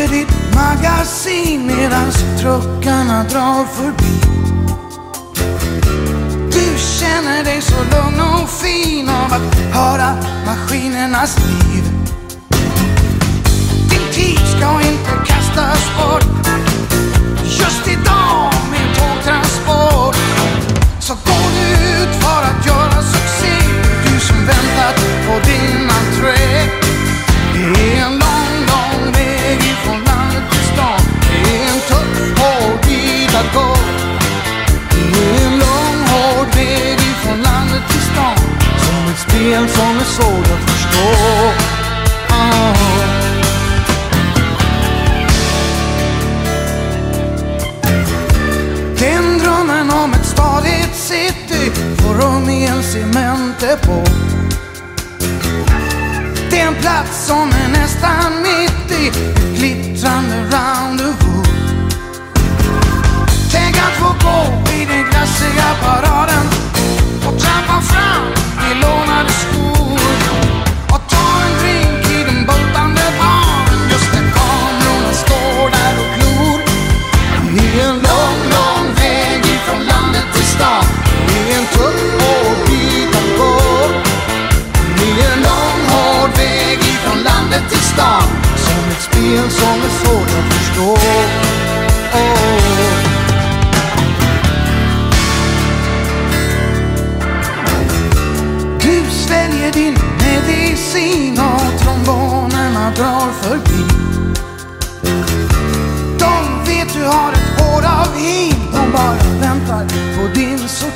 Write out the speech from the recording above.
lyfter ditt magasin medans truckarna drar förbi. Du känner dig så lugn och fin av att höra maskinernas liv. en som är svår att förstå. Ah. Den drömmen om ett stadigt city får hon cementdepå. Det är en plats som är nästan din medicin och trombonerna drar förbi. De vet du har ett hår av hin, de bara väntar på din son.